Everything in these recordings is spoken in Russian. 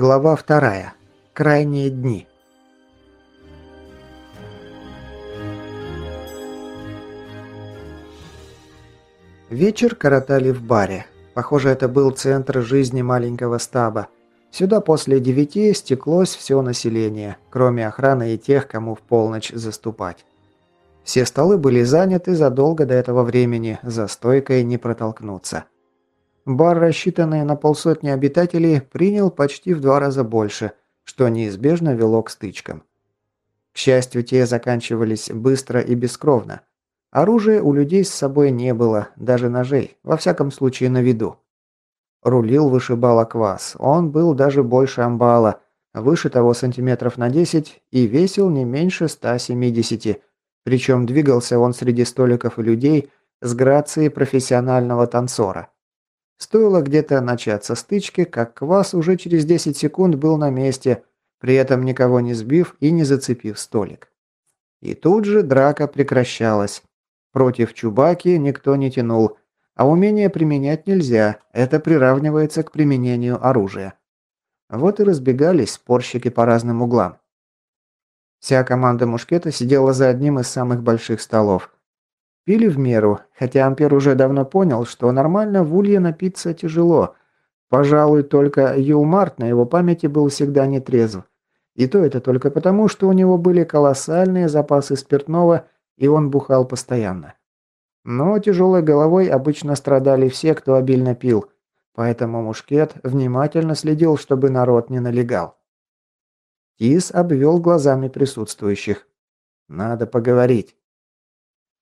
Глава вторая. Крайние дни. Вечер коротали в баре. Похоже, это был центр жизни маленького стаба. Сюда после девяти стеклось все население, кроме охраны и тех, кому в полночь заступать. Все столы были заняты задолго до этого времени, за стойкой не протолкнуться. Бар, рассчитанный на полсотни обитателей, принял почти в два раза больше, что неизбежно вело к стычкам. К счастью, те заканчивались быстро и бескровно. Оружия у людей с собой не было, даже ножей, во всяком случае на виду. Рулил вышибала квас, он был даже больше амбала, выше того сантиметров на 10 и весил не меньше 170, причем двигался он среди столиков и людей с грацией профессионального танцора. Стоило где-то начаться стычки, как Квас уже через 10 секунд был на месте, при этом никого не сбив и не зацепив столик. И тут же драка прекращалась. Против Чубаки никто не тянул, а умение применять нельзя, это приравнивается к применению оружия. Вот и разбегались спорщики по разным углам. Вся команда мушкета сидела за одним из самых больших столов – Пили в меру, хотя Ампер уже давно понял, что нормально в улье напиться тяжело. Пожалуй, только Юмарт на его памяти был всегда нетрезв. И то это только потому, что у него были колоссальные запасы спиртного, и он бухал постоянно. Но тяжелой головой обычно страдали все, кто обильно пил, поэтому Мушкет внимательно следил, чтобы народ не налегал. Тис обвел глазами присутствующих. «Надо поговорить».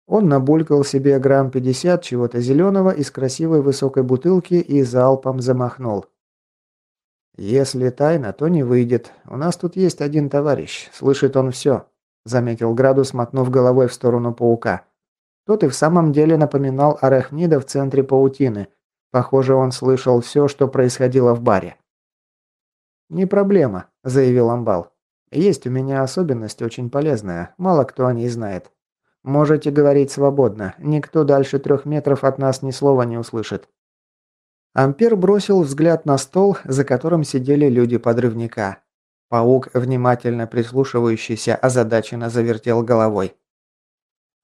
Он набулькал себе грамм 50 чего-то зеленого из красивой высокой бутылки и залпом замахнул. «Если тайна, то не выйдет. У нас тут есть один товарищ. Слышит он все», – заметил Градус, мотнув головой в сторону паука. Тот и в самом деле напоминал арахнида в центре паутины. Похоже, он слышал все, что происходило в баре. «Не проблема», – заявил Амбал. «Есть у меня особенность очень полезная. Мало кто о ней знает. Можете говорить свободно. Никто дальше трех метров от нас ни слова не услышит». Ампер бросил взгляд на стол, за которым сидели люди-подрывника. Паук, внимательно прислушивающийся, озадаченно завертел головой.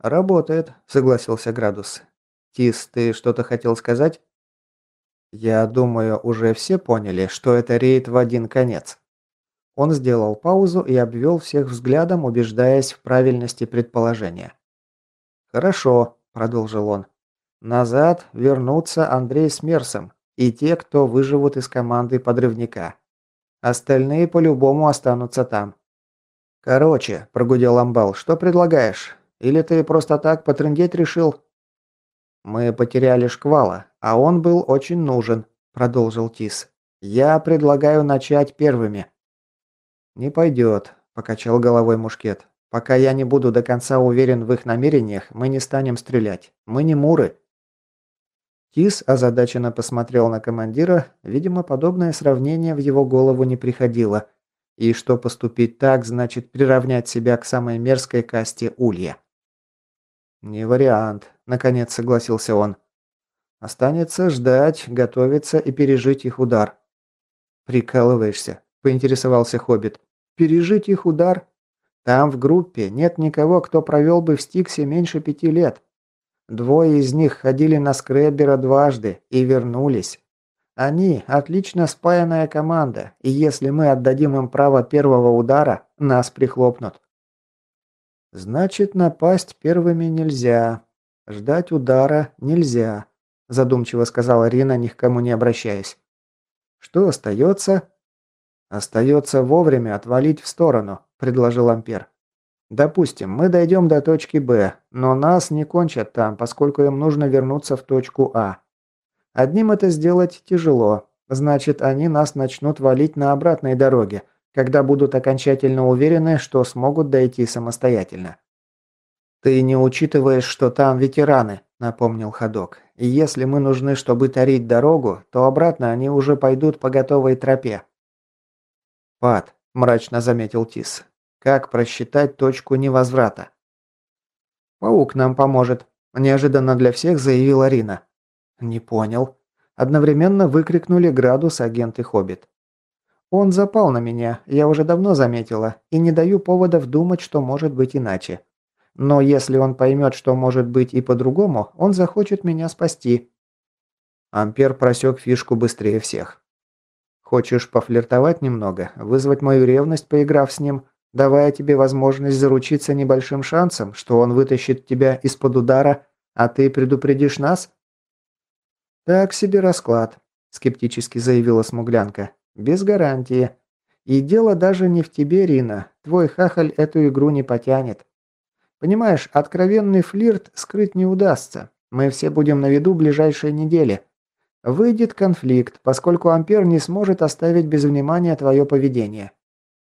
«Работает», — согласился Градус. «Тис, ты что-то хотел сказать?» «Я думаю, уже все поняли, что это рейд в один конец». Он сделал паузу и обвел всех взглядом, убеждаясь в правильности предположения. «Хорошо», – продолжил он. «Назад вернутся Андрей с Мерсом и те, кто выживут из команды подрывника. Остальные по-любому останутся там». «Короче», – прогудел Амбал, – «что предлагаешь? Или ты просто так потрындеть решил?» «Мы потеряли шквала, а он был очень нужен», – продолжил Тис. «Я предлагаю начать первыми». «Не пойдет», – покачал головой Мушкет. Пока я не буду до конца уверен в их намерениях, мы не станем стрелять. Мы не муры». Кис озадаченно посмотрел на командира, видимо, подобное сравнение в его голову не приходило. И что поступить так, значит приравнять себя к самой мерзкой касте улья. «Не вариант», – наконец согласился он. «Останется ждать, готовиться и пережить их удар». «Прикалываешься», – поинтересовался Хоббит. «Пережить их удар? Там в группе нет никого, кто провел бы в Стиксе меньше пяти лет. Двое из них ходили на скреббера дважды и вернулись. Они – отлично спаянная команда, и если мы отдадим им право первого удара, нас прихлопнут. Значит, напасть первыми нельзя. Ждать удара нельзя, задумчиво сказала Рина, ни к кому не обращаясь. Что остается? Остается вовремя отвалить в сторону, предложил Ампер. Допустим, мы дойдем до точки Б, но нас не кончат там, поскольку им нужно вернуться в точку А. Одним это сделать тяжело. Значит, они нас начнут валить на обратной дороге, когда будут окончательно уверены, что смогут дойти самостоятельно. «Ты не учитываешь, что там ветераны», – напомнил ходок. «И если мы нужны, чтобы тарить дорогу, то обратно они уже пойдут по готовой тропе». «Пад», – мрачно заметил Тис. Как просчитать точку невозврата? «Паук нам поможет», – неожиданно для всех заявила Рина. «Не понял». Одновременно выкрикнули градус агент и хоббит. Он запал на меня, я уже давно заметила, и не даю поводов думать, что может быть иначе. Но если он поймет, что может быть и по-другому, он захочет меня спасти». Ампер просек фишку быстрее всех. «Хочешь пофлиртовать немного, вызвать мою ревность, поиграв с ним, давая тебе возможность заручиться небольшим шансом, что он вытащит тебя из-под удара, а ты предупредишь нас?» «Так себе расклад», – скептически заявила смуглянка. «Без гарантии. И дело даже не в тебе, Рина. Твой хахаль эту игру не потянет. Понимаешь, откровенный флирт скрыть не удастся. Мы все будем на виду ближайшие недели. Выйдет конфликт, поскольку Ампер не сможет оставить без внимания твое поведение.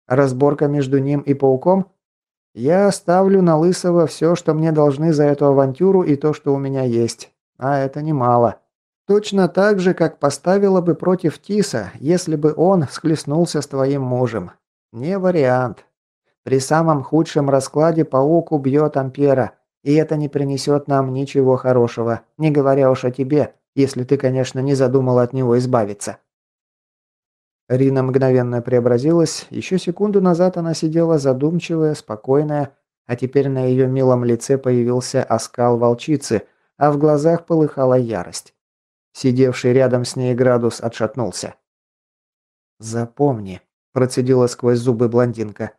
Разборка между ним и пауком? Я оставлю на Лысого все, что мне должны за эту авантюру и то, что у меня есть. А это немало. Точно так же, как поставила бы против Тиса, если бы он схлестнулся с твоим мужем. Не вариант. При самом худшем раскладе паук убьет Ампера, и это не принесет нам ничего хорошего, не говоря уж о тебе, если ты, конечно, не задумал от него избавиться». Рина мгновенно преобразилась. Еще секунду назад она сидела задумчивая, спокойная, а теперь на ее милом лице появился оскал волчицы, а в глазах полыхала ярость. Сидевший рядом с ней градус отшатнулся. «Запомни», – процедила сквозь зубы блондинка,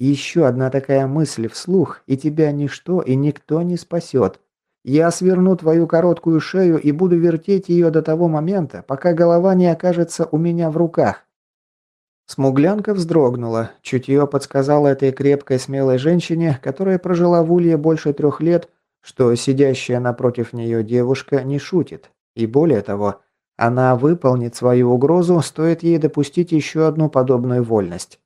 еще одна такая мысль вслух, и тебя ничто и никто не спасет. Я сверну твою короткую шею и буду вертеть ее до того момента, пока голова не окажется у меня в руках. Смуглянка вздрогнула. Чутье подсказало этой крепкой, смелой женщине, которая прожила в Улье больше трех лет, что сидящая напротив нее девушка не шутит. И более того, она выполнит свою угрозу, стоит ей допустить еще одну подобную вольность.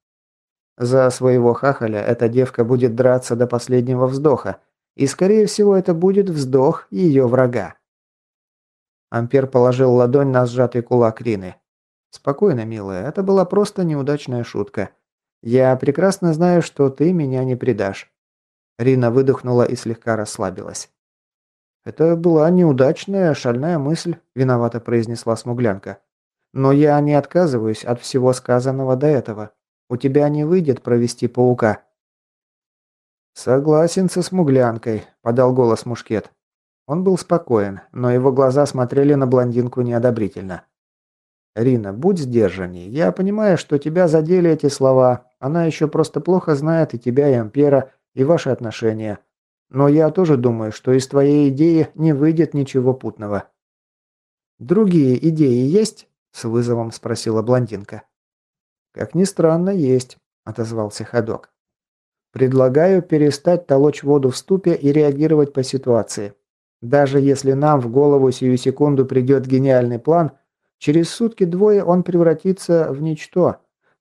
За своего хахаля эта девка будет драться до последнего вздоха, и скорее всего это будет вздох ее врага. Ампер положил ладонь на сжатый кулак Рины. «Спокойно, милая, это была просто неудачная шутка. Я прекрасно знаю, что ты меня не предашь». Рина выдохнула и слегка расслабилась. «Это была неудачная, шальная мысль», – виновато произнесла смуглянка. «Но я не отказываюсь от всего сказанного до этого. У тебя не выйдет провести паука». «Согласен со смуглянкой», – подал голос Мушкет. Он был спокоен, но его глаза смотрели на блондинку неодобрительно. «Рина, будь сдержанней. Я понимаю, что тебя задели эти слова. Она еще просто плохо знает и тебя, и Ампера, и ваши отношения. Но я тоже думаю, что из твоей идеи не выйдет ничего путного». «Другие идеи есть?» – с вызовом спросила блондинка. «Как ни странно, есть», – отозвался ходок. «Предлагаю перестать толочь воду в ступе и реагировать по ситуации. Даже если нам в голову сию секунду придет гениальный план, через сутки-двое он превратится в ничто.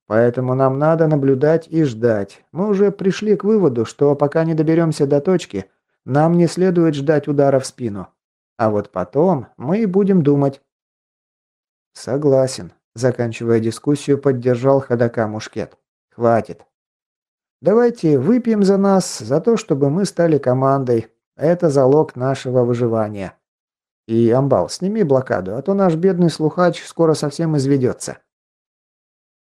Поэтому нам надо наблюдать и ждать. Мы уже пришли к выводу, что пока не доберемся до точки, нам не следует ждать удара в спину. А вот потом мы и будем думать». «Согласен», Заканчивая дискуссию, поддержал ходока Мушкет. «Хватит. Давайте выпьем за нас, за то, чтобы мы стали командой. Это залог нашего выживания. И, Амбал, сними блокаду, а то наш бедный слухач скоро совсем изведется».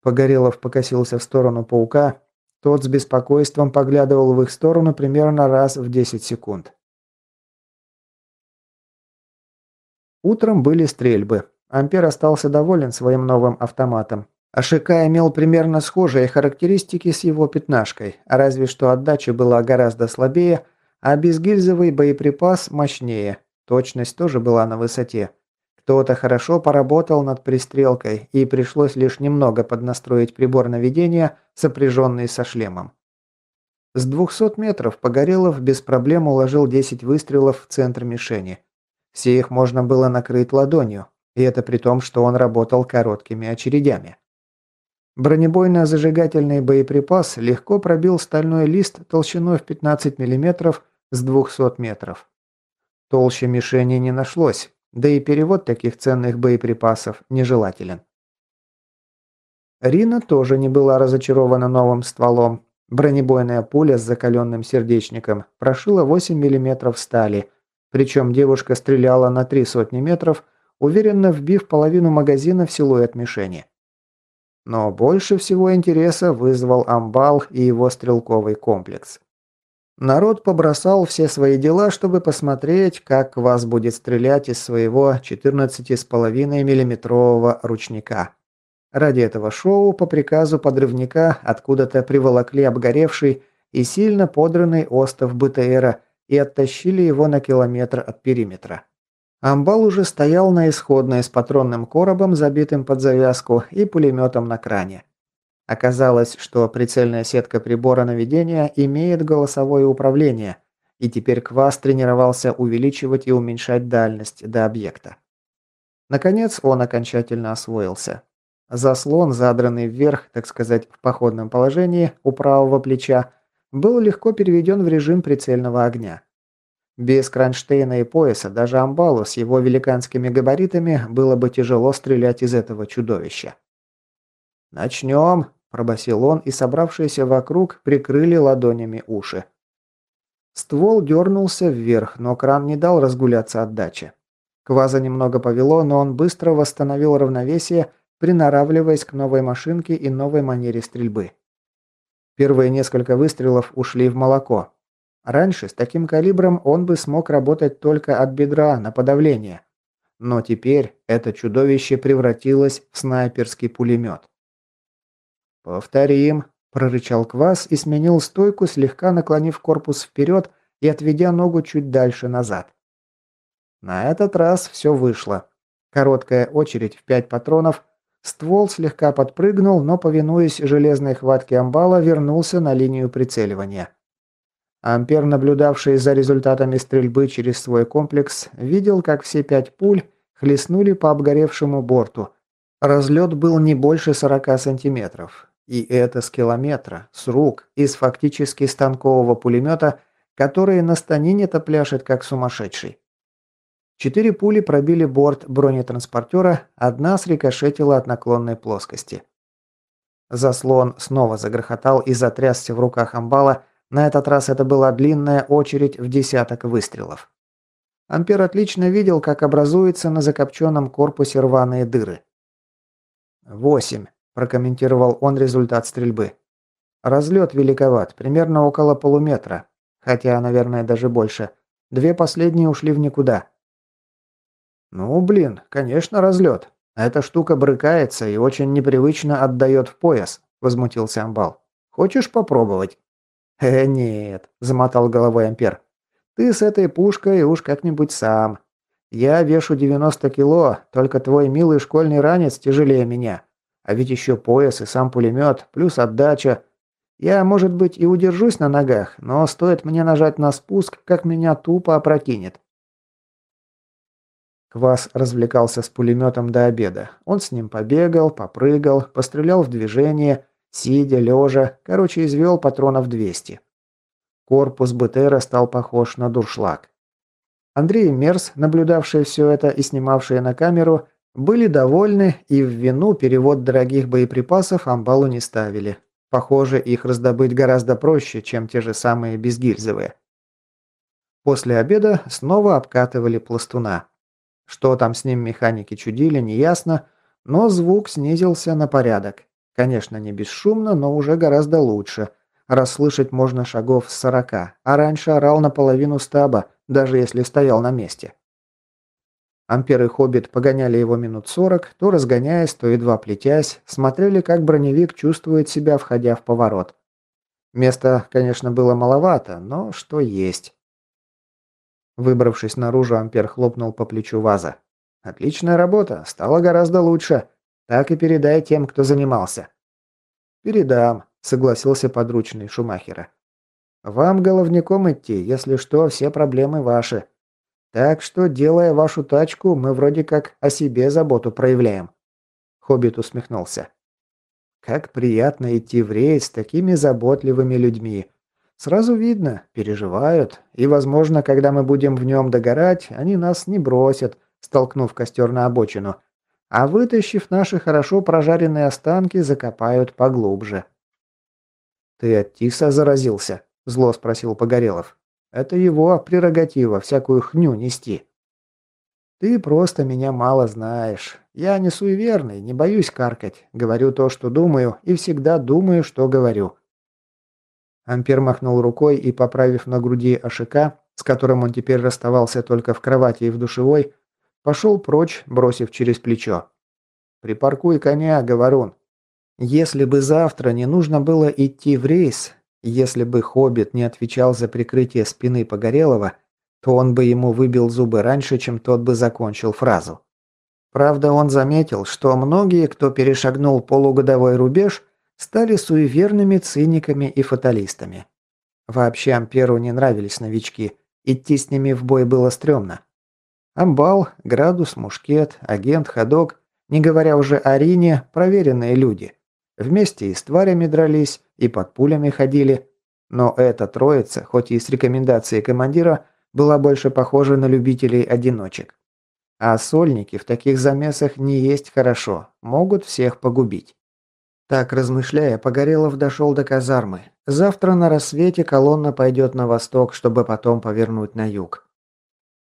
Погорелов покосился в сторону паука. Тот с беспокойством поглядывал в их сторону примерно раз в 10 секунд. Утром были стрельбы. Ампер остался доволен своим новым автоматом. АШК имел примерно схожие характеристики с его пятнашкой, разве что отдача была гораздо слабее, а безгильзовый боеприпас мощнее. Точность тоже была на высоте. Кто-то хорошо поработал над пристрелкой, и пришлось лишь немного поднастроить прибор наведения, сопряженный со шлемом. С 200 метров Погорелов без проблем уложил 10 выстрелов в центр мишени. Все их можно было накрыть ладонью, и это при том, что он работал короткими очередями. Бронебойно-зажигательный боеприпас легко пробил стальной лист толщиной в 15 мм с 200 метров. Толще мишени не нашлось, да и перевод таких ценных боеприпасов нежелателен. Рина тоже не была разочарована новым стволом. Бронебойная пуля с закаленным сердечником прошила 8 мм стали, причем девушка стреляла на три сотни метров – уверенно вбив половину магазина в силуэт мишени. Но больше всего интереса вызвал амбал и его стрелковый комплекс. Народ побросал все свои дела, чтобы посмотреть, как вас будет стрелять из своего 14,5 миллиметрового ручника. Ради этого шоу по приказу подрывника откуда-то приволокли обгоревший и сильно подранный остов БТРа и оттащили его на километр от периметра. Амбал уже стоял на исходной с патронным коробом, забитым под завязку, и пулеметом на кране. Оказалось, что прицельная сетка прибора наведения имеет голосовое управление, и теперь Квас тренировался увеличивать и уменьшать дальность до объекта. Наконец он окончательно освоился. Заслон, задранный вверх, так сказать, в походном положении, у правого плеча, был легко переведен в режим прицельного огня. Без кронштейна и пояса даже амбалу с его великанскими габаритами было бы тяжело стрелять из этого чудовища. «Начнем», пробасил он, и собравшиеся вокруг прикрыли ладонями уши. Ствол дернулся вверх, но кран не дал разгуляться от дачи. Кваза немного повело, но он быстро восстановил равновесие, приноравливаясь к новой машинке и новой манере стрельбы. Первые несколько выстрелов ушли в молоко. Раньше с таким калибром он бы смог работать только от бедра на подавление. Но теперь это чудовище превратилось в снайперский пулемет. «Повторим», – прорычал Квас и сменил стойку, слегка наклонив корпус вперед и отведя ногу чуть дальше назад. На этот раз все вышло. Короткая очередь в пять патронов, ствол слегка подпрыгнул, но, повинуясь железной хватке амбала, вернулся на линию прицеливания. Ампер, наблюдавший за результатами стрельбы через свой комплекс, видел, как все пять пуль хлестнули по обгоревшему борту. Разлет был не больше 40 сантиметров. И это с километра, с рук, из фактически станкового пулемета, который на станине-то пляшет как сумасшедший. Четыре пули пробили борт бронетранспортера, одна срикошетила от наклонной плоскости. Заслон снова загрохотал и затрясся в руках амбала, на этот раз это была длинная очередь в десяток выстрелов. Ампер отлично видел, как образуются на закопченном корпусе рваные дыры. Восемь прокомментировал он результат стрельбы. Разлет великоват, примерно около полуметра. Хотя, наверное, даже больше. Две последние ушли в никуда. Ну, блин, конечно, разлет. Эта штука брыкается и очень непривычно отдает в пояс, возмутился Амбал. Хочешь попробовать? «Э, нет», – замотал головой Ампер. «Ты с этой пушкой уж как-нибудь сам. Я вешу 90 кило, только твой милый школьный ранец тяжелее меня. А ведь еще пояс и сам пулемет, плюс отдача. Я, может быть, и удержусь на ногах, но стоит мне нажать на спуск, как меня тупо опрокинет. Квас развлекался с пулеметом до обеда. Он с ним побегал, попрыгал, пострелял в движение, сидя, лежа, короче, извел патронов 200. Корпус БТРа стал похож на дуршлаг. Андрей и Мерс, наблюдавшие все это и снимавшие на камеру, были довольны и в вину перевод дорогих боеприпасов амбалу не ставили. Похоже, их раздобыть гораздо проще, чем те же самые безгильзовые. После обеда снова обкатывали пластуна. Что там с ним механики чудили, неясно, но звук снизился на порядок. Конечно, не бесшумно, но уже гораздо лучше. Расслышать можно шагов с сорока, а раньше орал наполовину стаба, даже если стоял на месте. Ампер и Хоббит погоняли его минут сорок, то разгоняясь, то едва плетясь, смотрели, как броневик чувствует себя, входя в поворот. Места, конечно, было маловато, но что есть. Выбравшись наружу, Ампер хлопнул по плечу Ваза. «Отличная работа, стало гораздо лучше. Так и передай тем, кто занимался». «Передам», — согласился подручный Шумахера. «Вам, головником, идти, если что, все проблемы ваши. Так что, делая вашу тачку, мы вроде как о себе заботу проявляем. Хоббит усмехнулся. Как приятно идти в рейс с такими заботливыми людьми. Сразу видно, переживают, и, возможно, когда мы будем в нем догорать, они нас не бросят, столкнув костер на обочину, а вытащив наши хорошо прожаренные останки, закопают поглубже. «Ты от Тиса заразился?» – зло спросил Погорелов. Это его прерогатива всякую хню нести. Ты просто меня мало знаешь. Я не суеверный, не боюсь каркать. Говорю то, что думаю, и всегда думаю, что говорю». Ампер махнул рукой и, поправив на груди АШК, с которым он теперь расставался только в кровати и в душевой, пошел прочь, бросив через плечо. «Припаркуй коня, говорун. Если бы завтра не нужно было идти в рейс, если бы Хоббит не отвечал за прикрытие спины Погорелого, то он бы ему выбил зубы раньше, чем тот бы закончил фразу. Правда, он заметил, что многие, кто перешагнул полугодовой рубеж, стали суеверными циниками и фаталистами. Вообще Амперу не нравились новички, идти с ними в бой было стрёмно. Амбал, Градус, Мушкет, Агент, Ходок, не говоря уже о Рине, проверенные люди. Вместе и с тварями дрались, и под пулями ходили. Но эта троица, хоть и с рекомендацией командира, была больше похожа на любителей-одиночек. А сольники в таких замесах не есть хорошо, могут всех погубить. Так, размышляя, Погорелов дошел до казармы. Завтра на рассвете колонна пойдет на восток, чтобы потом повернуть на юг.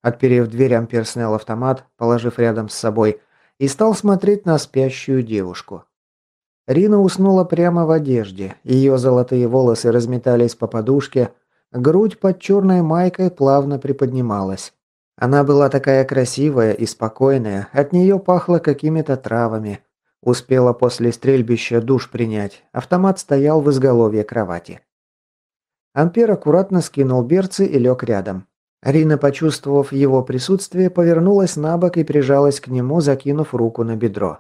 Отперев дверь, Ампер снял автомат, положив рядом с собой, и стал смотреть на спящую девушку. Рина уснула прямо в одежде, ее золотые волосы разметались по подушке, грудь под черной майкой плавно приподнималась. Она была такая красивая и спокойная, от нее пахло какими-то травами. Успела после стрельбища душ принять, автомат стоял в изголовье кровати. Ампер аккуратно скинул берцы и лег рядом. Рина, почувствовав его присутствие, повернулась на бок и прижалась к нему, закинув руку на бедро.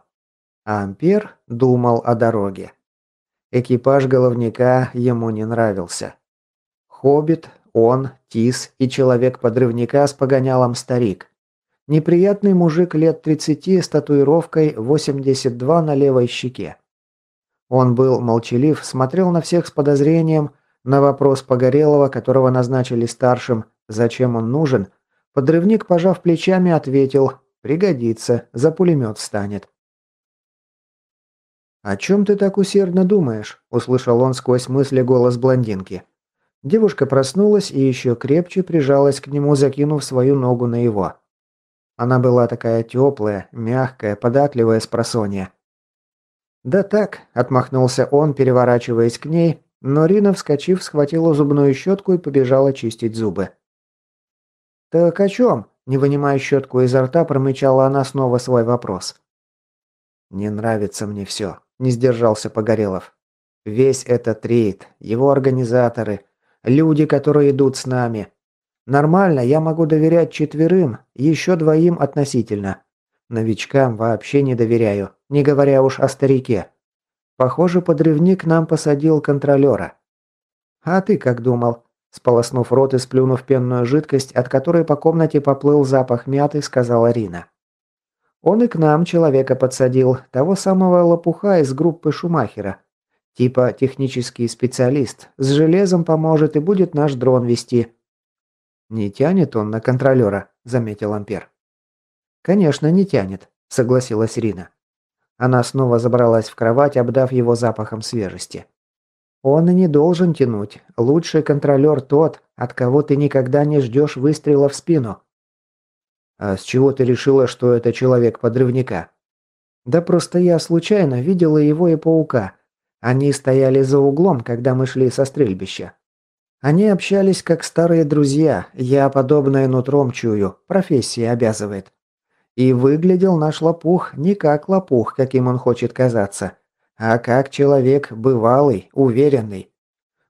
А Ампер думал о дороге. Экипаж головника ему не нравился. Хоббит, он, Тис и человек-подрывника с погонялом старик. Неприятный мужик лет 30 с татуировкой 82 на левой щеке. Он был молчалив, смотрел на всех с подозрением, на вопрос Погорелого, которого назначили старшим, зачем он нужен, подрывник, пожав плечами, ответил «пригодится, за пулемет станет». «О чем ты так усердно думаешь?» – услышал он сквозь мысли голос блондинки. Девушка проснулась и еще крепче прижалась к нему, закинув свою ногу на его. Она была такая теплая, мягкая, податливая с просонья. «Да так», – отмахнулся он, переворачиваясь к ней, но Рина, вскочив, схватила зубную щетку и побежала чистить зубы. «Так о чем?» – не вынимая щетку изо рта, промычала она снова свой вопрос. «Не нравится мне все», не сдержался Погорелов. Весь этот рейд, его организаторы, люди, которые идут с нами. Нормально, я могу доверять четверым, еще двоим относительно. Новичкам вообще не доверяю, не говоря уж о старике. Похоже, подрывник нам посадил контролера. А ты как думал? Сполоснув рот и сплюнув пенную жидкость, от которой по комнате поплыл запах мяты, сказала Рина. Он и к нам человека подсадил, того самого лопуха из группы Шумахера. Типа технический специалист, с железом поможет и будет наш дрон вести. Не тянет он на контролера, заметил Ампер. Конечно, не тянет, согласилась Рина. Она снова забралась в кровать, обдав его запахом свежести. Он и не должен тянуть. Лучший контролер тот, от кого ты никогда не ждешь выстрела в спину. «А с чего ты решила, что это человек подрывника?» «Да просто я случайно видела его и паука. Они стояли за углом, когда мы шли со стрельбища. Они общались как старые друзья, я подобное нутром чую, профессия обязывает. И выглядел наш лопух не как лопух, каким он хочет казаться, а как человек бывалый, уверенный.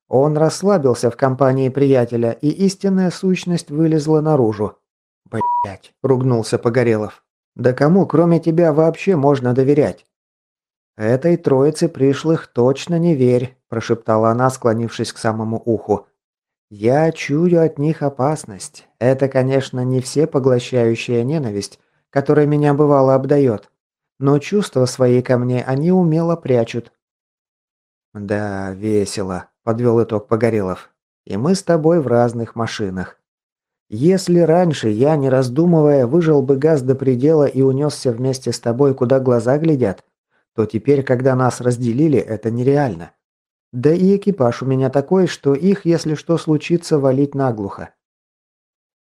Он расслабился в компании приятеля, и истинная сущность вылезла наружу. «Блядь!» – ругнулся Погорелов. «Да кому, кроме тебя, вообще можно доверять?» «Этой троице пришлых точно не верь», – прошептала она, склонившись к самому уху. «Я чую от них опасность. Это, конечно, не все поглощающая ненависть, которая меня бывало обдает. Но чувства свои ко мне они умело прячут». «Да, весело», – подвел итог Погорелов. «И мы с тобой в разных машинах. Если раньше я, не раздумывая, выжил бы газ до предела и унесся вместе с тобой, куда глаза глядят, то теперь, когда нас разделили, это нереально. Да и экипаж у меня такой, что их, если что случится, валить наглухо.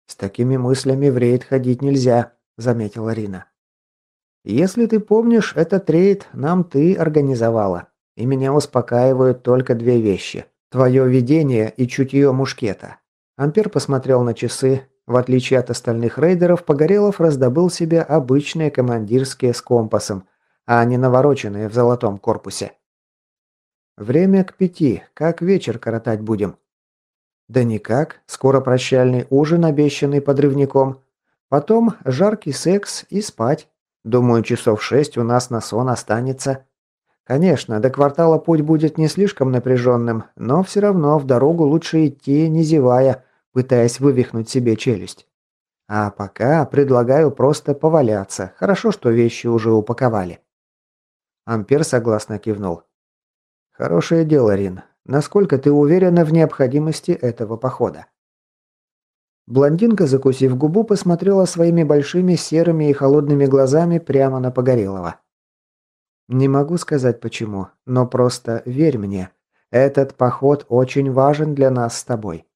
С такими мыслями в рейд ходить нельзя, заметила Рина. Если ты помнишь, этот рейд нам ты организовала. И меня успокаивают только две вещи. Твое видение и чутье мушкета. Ампер посмотрел на часы. В отличие от остальных рейдеров, Погорелов раздобыл себе обычные командирские с компасом, а не навороченные в золотом корпусе. «Время к пяти. Как вечер коротать будем?» «Да никак. Скоро прощальный ужин, обещанный подрывником. Потом жаркий секс и спать. Думаю, часов шесть у нас на сон останется. Конечно, до квартала путь будет не слишком напряженным, но все равно в дорогу лучше идти, не зевая, пытаясь вывихнуть себе челюсть. А пока предлагаю просто поваляться. Хорошо, что вещи уже упаковали. Ампер согласно кивнул. Хорошее дело, Рин. Насколько ты уверена в необходимости этого похода? Блондинка, закусив губу, посмотрела своими большими серыми и холодными глазами прямо на Погорелова. «Не могу сказать почему, но просто верь мне. Этот поход очень важен для нас с тобой.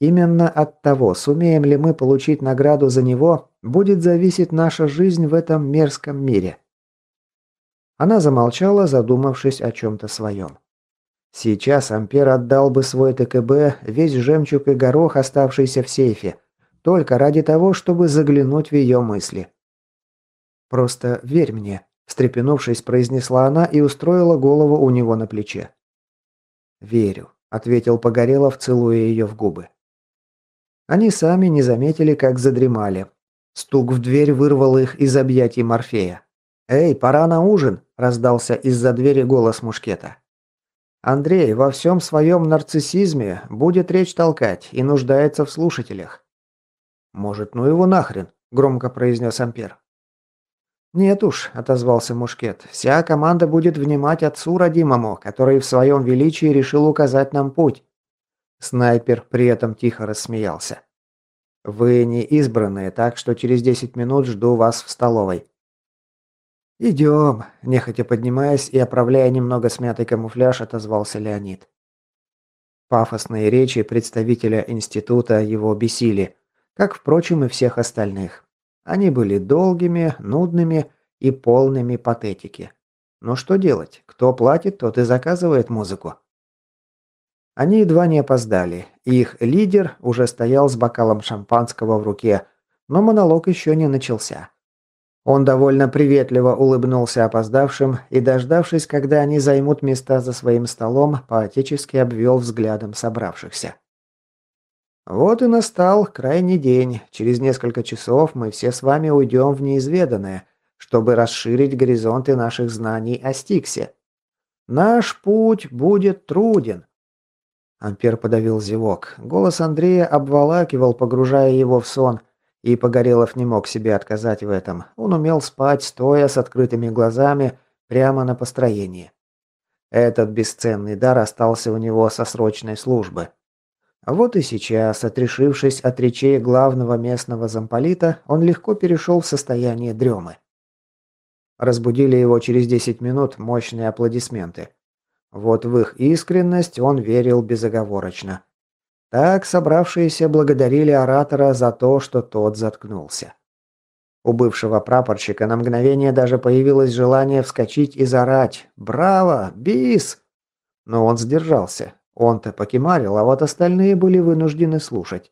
Именно от того, сумеем ли мы получить награду за него, будет зависеть наша жизнь в этом мерзком мире». Она замолчала, задумавшись о чем-то своем. Сейчас Ампер отдал бы свой ТКБ, весь жемчуг и горох, оставшийся в сейфе, только ради того, чтобы заглянуть в ее мысли. «Просто верь мне», – встрепенувшись, произнесла она и устроила голову у него на плече. «Верю», – ответил Погорелов, целуя ее в губы. Они сами не заметили, как задремали. Стук в дверь вырвал их из объятий Морфея. «Эй, пора на ужин!» – раздался из-за двери голос Мушкета. Андрей во всем своем нарциссизме будет речь толкать и нуждается в слушателях. «Может, ну его нахрен?» – громко произнес Ампер. «Нет уж», – отозвался Мушкет, – «вся команда будет внимать отцу родимому, который в своем величии решил указать нам путь». Снайпер при этом тихо рассмеялся. «Вы не избранные, так что через десять минут жду вас в столовой». «Идем», – нехотя поднимаясь и оправляя немного смятый камуфляж, отозвался Леонид. Пафосные речи представителя института его бесили, как, впрочем, и всех остальных. Они были долгими, нудными и полными патетики. Но что делать? Кто платит, тот и заказывает музыку. Они едва не опоздали. Их лидер уже стоял с бокалом шампанского в руке, но монолог еще не начался. Он довольно приветливо улыбнулся опоздавшим и, дождавшись, когда они займут места за своим столом, поотечески обвел взглядом собравшихся. «Вот и настал крайний день. Через несколько часов мы все с вами уйдем в неизведанное, чтобы расширить горизонты наших знаний о Стиксе. Наш путь будет труден». Ампер подавил зевок. Голос Андрея обволакивал, погружая его в сон – и Погорелов не мог себе отказать в этом. Он умел спать, стоя с открытыми глазами, прямо на построении. Этот бесценный дар остался у него со срочной службы. Вот и сейчас, отрешившись от речей главного местного замполита, он легко перешел в состояние дремы. Разбудили его через 10 минут мощные аплодисменты. Вот в их искренность он верил безоговорочно. Так собравшиеся благодарили оратора за то, что тот заткнулся. У бывшего прапорщика на мгновение даже появилось желание вскочить и заорать «Браво! Бис!». Но он сдержался. Он-то покемарил, а вот остальные были вынуждены слушать.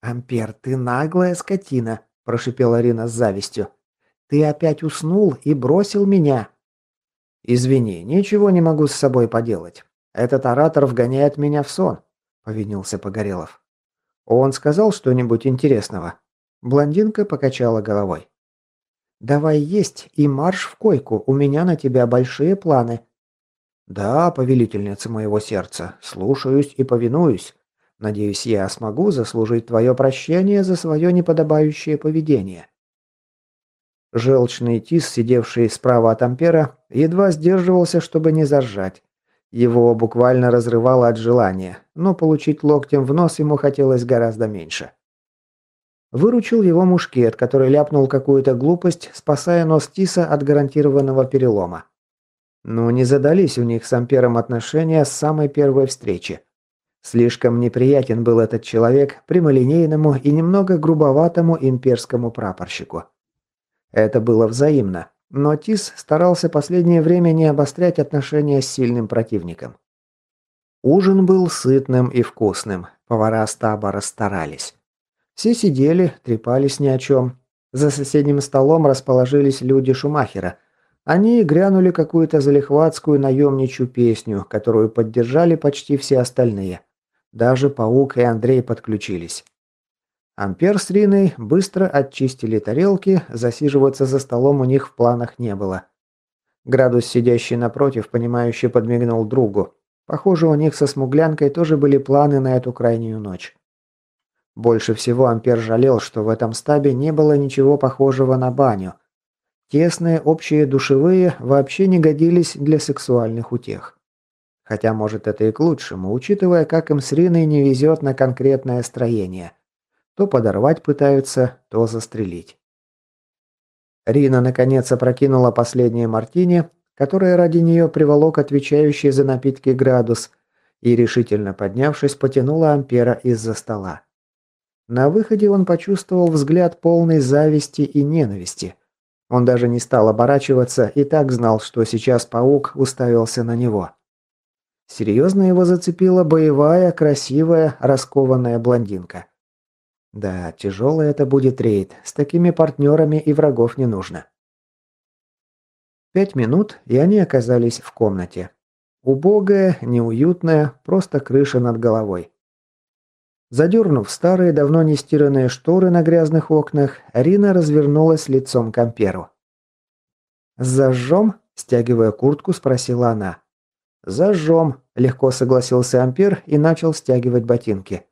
«Ампер, ты наглая скотина!» – прошипела Рина с завистью. «Ты опять уснул и бросил меня!» «Извини, ничего не могу с собой поделать. Этот оратор вгоняет меня в сон повинился Погорелов. Он сказал что-нибудь интересного? Блондинка покачала головой. Давай есть и марш в койку, у меня на тебя большие планы. Да, повелительница моего сердца, слушаюсь и повинуюсь. Надеюсь, я смогу заслужить твое прощение за свое неподобающее поведение. Желчный тис, сидевший справа от Ампера, едва сдерживался, чтобы не заржать. Его буквально разрывало от желания, но получить локтем в нос ему хотелось гораздо меньше. Выручил его мушкет, который ляпнул какую-то глупость, спасая нос Тиса от гарантированного перелома. Но не задались у них с Ампером отношения с самой первой встречи. Слишком неприятен был этот человек прямолинейному и немного грубоватому имперскому прапорщику. Это было взаимно, но Тис старался последнее время не обострять отношения с сильным противником. Ужин был сытным и вкусным, повара стаба расстарались. Все сидели, трепались ни о чем. За соседним столом расположились люди Шумахера. Они грянули какую-то залихватскую наемничью песню, которую поддержали почти все остальные. Даже Паук и Андрей подключились. Ампер с Риной быстро очистили тарелки, засиживаться за столом у них в планах не было. Градус, сидящий напротив, понимающе подмигнул другу. Похоже, у них со смуглянкой тоже были планы на эту крайнюю ночь. Больше всего Ампер жалел, что в этом стабе не было ничего похожего на баню. Тесные общие душевые вообще не годились для сексуальных утех. Хотя, может, это и к лучшему, учитывая, как им с Риной не везет на конкретное строение. То подорвать пытаются, то застрелить. Рина, наконец, опрокинула последнее мартини, которое ради нее приволок отвечающий за напитки градус, и, решительно поднявшись, потянула Ампера из-за стола. На выходе он почувствовал взгляд полной зависти и ненависти. Он даже не стал оборачиваться и так знал, что сейчас паук уставился на него. Серьезно его зацепила боевая, красивая, раскованная блондинка. Да, тяжелый это будет рейд. С такими партнерами и врагов не нужно. Пять минут, и они оказались в комнате. Убогая, неуютная, просто крыша над головой. Задернув старые, давно не стиранные шторы на грязных окнах, Рина развернулась лицом к Амперу. «Зажжем?» – стягивая куртку, спросила она. «Зажжем», – легко согласился Ампер и начал стягивать ботинки.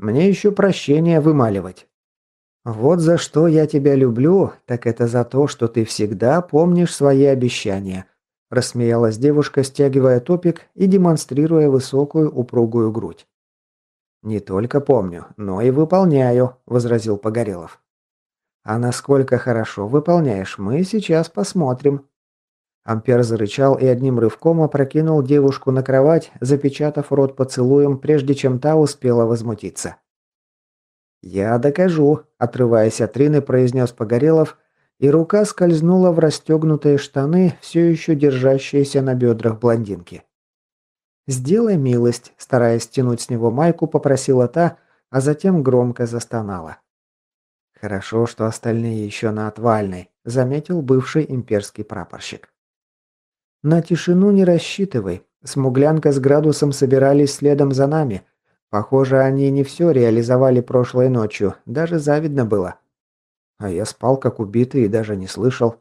Мне еще прощение вымаливать. Вот за что я тебя люблю, так это за то, что ты всегда помнишь свои обещания. Рассмеялась девушка, стягивая топик и демонстрируя высокую упругую грудь. «Не только помню, но и выполняю», – возразил Погорелов. «А насколько хорошо выполняешь, мы сейчас посмотрим». Ампер зарычал и одним рывком опрокинул девушку на кровать, запечатав рот поцелуем, прежде чем та успела возмутиться. «Я докажу», – отрываясь от Рины, произнес Погорелов, и рука скользнула в расстегнутые штаны, все еще держащиеся на бедрах блондинки. «Сделай милость», – стараясь стянуть с него майку, попросила та, а затем громко застонала. «Хорошо, что остальные еще на отвальной», – заметил бывший имперский прапорщик. «На тишину не рассчитывай. Смуглянка с градусом собирались следом за нами. Похоже, они не все реализовали прошлой ночью. Даже завидно было. А я спал как убитый и даже не слышал.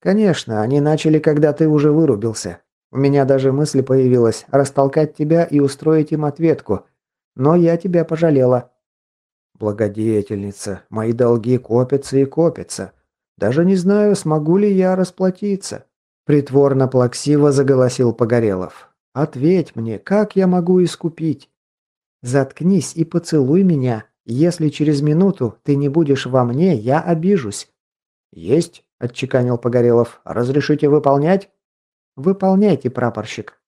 Конечно, они начали, когда ты уже вырубился. У меня даже мысль появилась растолкать тебя и устроить им ответку. Но я тебя пожалела. Благодетельница, мои долги копятся и копятся. Даже не знаю, смогу ли я расплатиться. Притворно плаксиво заголосил Погорелов. «Ответь мне, как я могу искупить?» «Заткнись и поцелуй меня. Если через минуту ты не будешь во мне, я обижусь». «Есть», – отчеканил Погорелов. «Разрешите выполнять?» «Выполняйте, прапорщик».